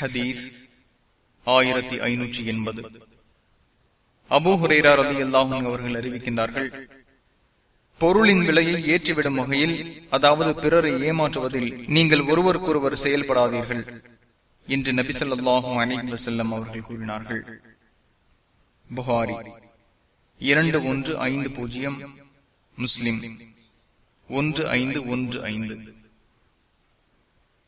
ஹதீஸ் ஆயிரத்தி ஐநூற்றி எண்பது. அபு ஹுரேரா ரதி அல்லாஹும் அவர்கள் அறிவிக்கின்றார்கள் பொருளின் விலையை ஏற்றிவிடும் வகையில் அதாவது பிறரை ஏமாற்றுவதில் நீங்கள் ஒருவருக்கொருவர் செயல்படாதீர்கள் என்று நபிசல்லாஹும் அலிக் வசல்லம் அவர்கள் கூறினார்கள். புகாரி இரண்டு ஒன்று ஐந்து பூஜ்ஜியம் முஸ்லிம் ஒன்று ஐந்து ஒன்று ஐந்து.